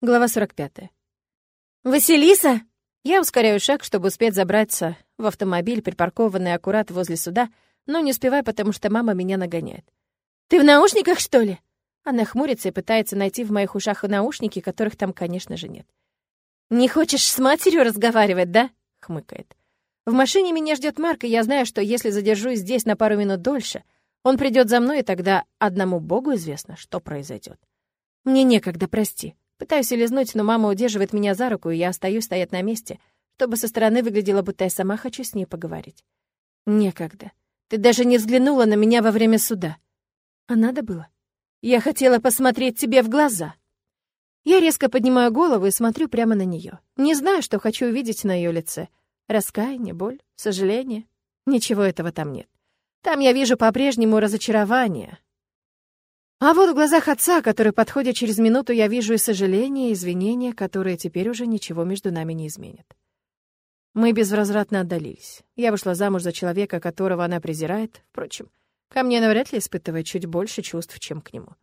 Глава 45. «Василиса!» Я ускоряю шаг, чтобы успеть забраться в автомобиль, припаркованный аккурат возле суда, но не успеваю, потому что мама меня нагоняет. «Ты в наушниках, что ли?» Она хмурится и пытается найти в моих ушах наушники, которых там, конечно же, нет. «Не хочешь с матерью разговаривать, да?» — хмыкает. В машине меня ждет Марк, и я знаю, что если задержусь здесь на пару минут дольше, он придет за мной, и тогда одному богу известно, что произойдет. Мне некогда, прости. Пытаюсь лизнуть, но мама удерживает меня за руку, и я остаюсь стоять на месте, чтобы со стороны выглядело, будто я сама хочу с ней поговорить. Некогда. Ты даже не взглянула на меня во время суда. А надо было? Я хотела посмотреть тебе в глаза. Я резко поднимаю голову и смотрю прямо на нее. Не знаю, что хочу увидеть на ее лице. Раскаяние, боль, сожаление. Ничего этого там нет. Там я вижу по-прежнему разочарование, а вот в глазах отца, который подходит через минуту, я вижу и сожаление, и извинения, которые теперь уже ничего между нами не изменят. Мы безвозвратно отдалились. Я вышла замуж за человека, которого она презирает. Впрочем, ко мне навряд ли испытывает чуть больше чувств, чем к нему.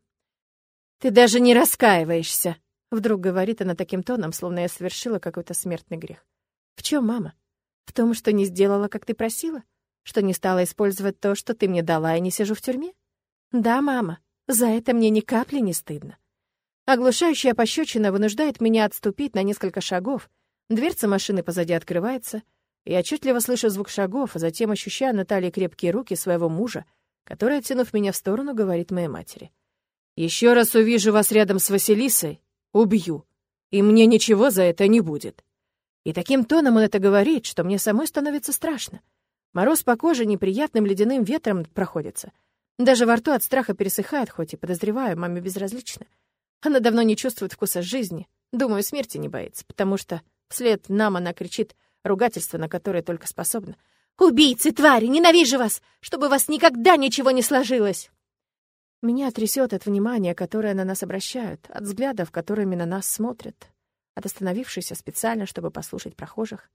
«Ты даже не раскаиваешься!» — вдруг говорит она таким тоном, словно я совершила какой-то смертный грех. «В чем, мама? В том, что не сделала, как ты просила? Что не стала использовать то, что ты мне дала, и не сижу в тюрьме? Да, мама, за это мне ни капли не стыдно. Оглушающая пощечина вынуждает меня отступить на несколько шагов. Дверца машины позади открывается. Я отчетливо слышу звук шагов, а затем ощущаю на крепкие руки своего мужа, который, оттянув меня в сторону, говорит моей матери. «Еще раз увижу вас рядом с Василисой, убью, и мне ничего за это не будет». И таким тоном он это говорит, что мне самой становится страшно. Мороз по коже неприятным ледяным ветром проходится — даже во рту от страха пересыхает, хоть и подозреваю, маме безразлично. Она давно не чувствует вкуса жизни. Думаю, смерти не боится, потому что вслед нам она кричит ругательство, на которое только способна. «Убийцы, твари! Ненавижу вас! Чтобы у вас никогда ничего не сложилось!» Меня трясет от внимания, которое на нас обращают, от взглядов, которыми на нас смотрят, от остановившихся специально, чтобы послушать прохожих.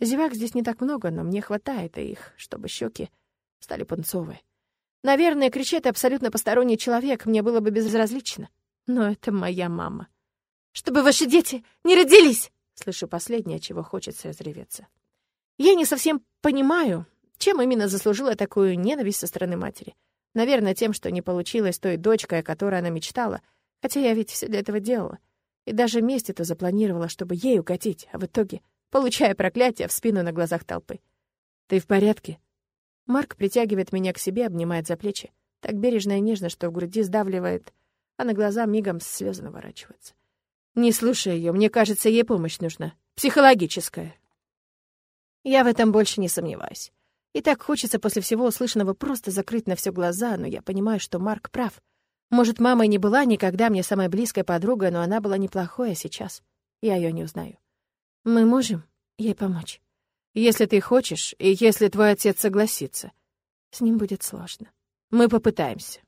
Зевак здесь не так много, но мне хватает их, чтобы щеки стали пунцовые. Наверное, кричит абсолютно посторонний человек, мне было бы безразлично. Но это моя мама. «Чтобы ваши дети не родились!» Слышу последнее, чего хочется разреветься. Я не совсем понимаю, чем именно заслужила такую ненависть со стороны матери. Наверное, тем, что не получилось той дочкой, о которой она мечтала, хотя я ведь все для этого делала. И даже месть эту запланировала, чтобы ей угодить, а в итоге получая проклятие в спину на глазах толпы. «Ты в порядке?» Марк притягивает меня к себе, обнимает за плечи. Так бережно и нежно, что в груди сдавливает, а на глаза мигом слезы наворачиваются. Не слушай ее, мне кажется, ей помощь нужна. Психологическая. Я в этом больше не сомневаюсь. И так хочется после всего услышанного просто закрыть на все глаза, но я понимаю, что Марк прав. Может, мама и не была никогда мне самой близкой подругой, но она была неплохой, а сейчас я ее не узнаю. Мы можем ей помочь. Если ты хочешь, и если твой отец согласится. С ним будет сложно. Мы попытаемся.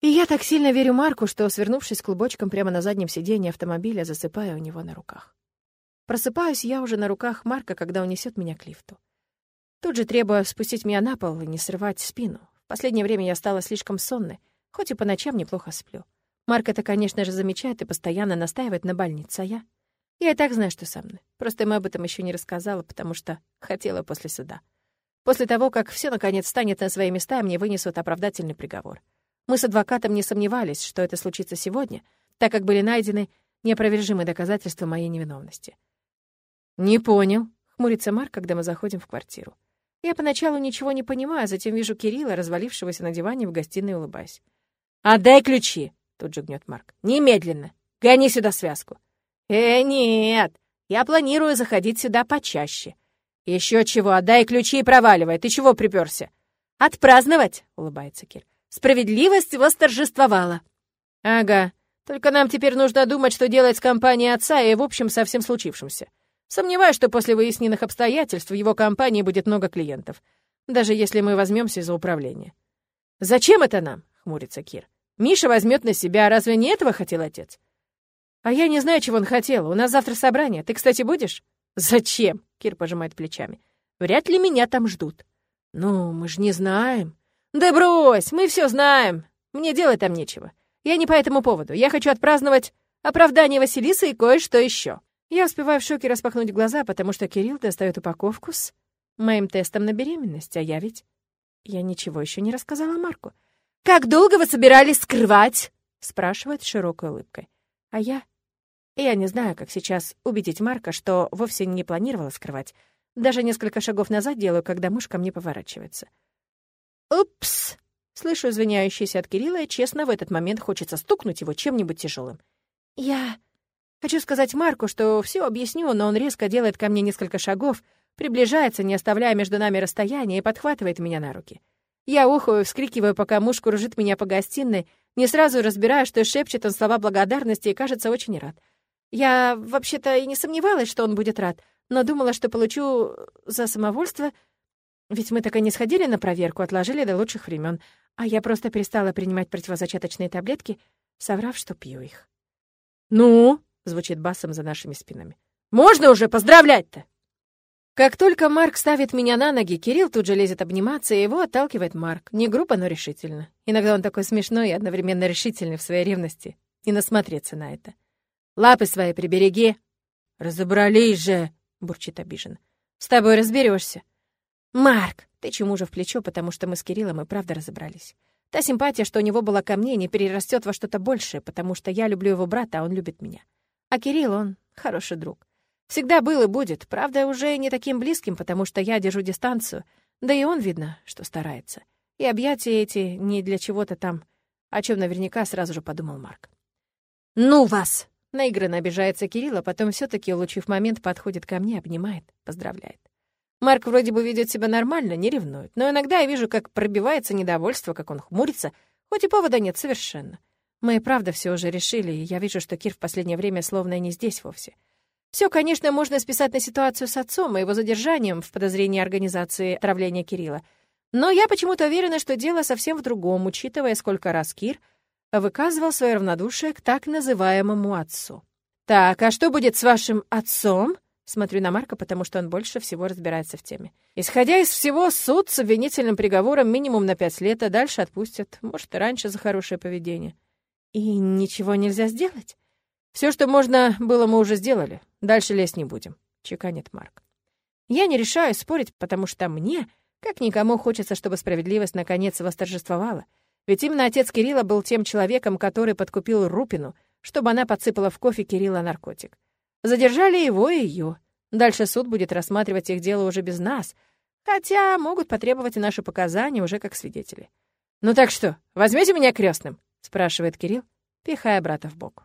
И я так сильно верю Марку, что, свернувшись клубочком прямо на заднем сиденье автомобиля, засыпаю у него на руках. Просыпаюсь я уже на руках Марка, когда он несет меня к лифту. Тут же требую спустить меня на пол и не срывать спину. В последнее время я стала слишком сонной, хоть и по ночам неплохо сплю. Марк это, конечно же, замечает и постоянно настаивает на больнице, а я... Я и так знаю, что со мной. Просто ему об этом еще не рассказала, потому что хотела после суда. После того, как все наконец станет на свои места, мне вынесут оправдательный приговор. Мы с адвокатом не сомневались, что это случится сегодня, так как были найдены неопровержимые доказательства моей невиновности. «Не понял», — хмурится Марк, когда мы заходим в квартиру. Я поначалу ничего не понимаю, а затем вижу Кирилла, развалившегося на диване в гостиной, улыбаясь. «Отдай ключи!» — тут же гнет Марк. «Немедленно! Гони сюда связку!» «Э, нет, я планирую заходить сюда почаще. Еще чего, отдай ключи и проваливай. Ты чего приперся? Отпраздновать, улыбается Кир. Справедливость восторжествовала. Ага, только нам теперь нужно думать, что делать с компанией отца и, в общем, со всем случившимся. Сомневаюсь, что после выясненных обстоятельств в его компании будет много клиентов, даже если мы возьмемся за управление. «Зачем это нам?» — хмурится Кир. «Миша возьмет на себя, разве не этого хотел отец? «А я не знаю, чего он хотел. У нас завтра собрание. Ты, кстати, будешь?» «Зачем?» — Кир пожимает плечами. «Вряд ли меня там ждут». «Ну, мы же не знаем». «Да брось, мы все знаем. Мне делать там нечего. Я не по этому поводу. Я хочу отпраздновать оправдание Василисы и кое-что еще. Я успеваю в шоке распахнуть глаза, потому что Кирилл достает упаковку с моим тестом на беременность, а я ведь... Я ничего еще не рассказала Марку. «Как долго вы собирались скрывать?» — спрашивает широкой улыбкой. А я... Я не знаю, как сейчас убедить Марка, что вовсе не планировала скрывать. Даже несколько шагов назад делаю, когда муж ко мне поворачивается. «Упс!» Слышу извиняющийся от Кирилла, и честно, в этот момент хочется стукнуть его чем-нибудь тяжелым. «Я...» Хочу сказать Марку, что все объясню, но он резко делает ко мне несколько шагов, приближается, не оставляя между нами расстояния, и подхватывает меня на руки. Я ухаю, вскрикиваю, пока муж кружит меня по гостиной, не сразу разбирая, что шепчет он слова благодарности и кажется очень рад. Я вообще-то и не сомневалась, что он будет рад, но думала, что получу за самовольство... Ведь мы так и не сходили на проверку, отложили до лучших времен, а я просто перестала принимать противозачаточные таблетки, соврав, что пью их. «Ну?» звучит басом за нашими спинами. «Можно уже поздравлять-то!» Как только Марк ставит меня на ноги, Кирилл тут же лезет обниматься, и его отталкивает Марк. Не грубо, но решительно. Иногда он такой смешной и одновременно решительный в своей ревности. И насмотреться на это. «Лапы свои прибереги!» «Разобрались же!» — бурчит обиженно. «С тобой разберешься. «Марк, ты чему же в плечо, потому что мы с Кириллом и правда разобрались. Та симпатия, что у него была ко мне, не перерастет во что-то большее, потому что я люблю его брата, а он любит меня. А Кирилл, он хороший друг. Всегда был и будет, правда, уже не таким близким, потому что я держу дистанцию, да и он, видно, что старается. И объятия эти не для чего-то там, о чем наверняка сразу же подумал Марк. «Ну вас!» — наигранно обижается Кирилл, а потом все таки улучив момент, подходит ко мне, обнимает, поздравляет. Марк вроде бы ведет себя нормально, не ревнует, но иногда я вижу, как пробивается недовольство, как он хмурится, хоть и повода нет совершенно. Мы и правда все уже решили, и я вижу, что Кир в последнее время словно и не здесь вовсе. Все, конечно, можно списать на ситуацию с отцом и его задержанием в подозрении организации отравления Кирилла. Но я почему-то уверена, что дело совсем в другом, учитывая, сколько раз Кир выказывал свое равнодушие к так называемому отцу. «Так, а что будет с вашим отцом?» Смотрю на Марка, потому что он больше всего разбирается в теме. Исходя из всего, суд с обвинительным приговором минимум на пять лет, а дальше отпустят. Может, и раньше за хорошее поведение. И ничего нельзя сделать? Все, что можно было, мы уже сделали. Дальше лезть не будем, чеканит Марк. Я не решаю спорить, потому что мне, как никому, хочется, чтобы справедливость наконец восторжествовала. Ведь именно отец Кирилла был тем человеком, который подкупил Рупину, чтобы она подсыпала в кофе Кирилла наркотик. Задержали его и ее. Дальше суд будет рассматривать их дело уже без нас, хотя могут потребовать и наши показания уже как свидетели. «Ну так что, возьмете меня крестным? спрашивает Кирилл, пихая брата в бок.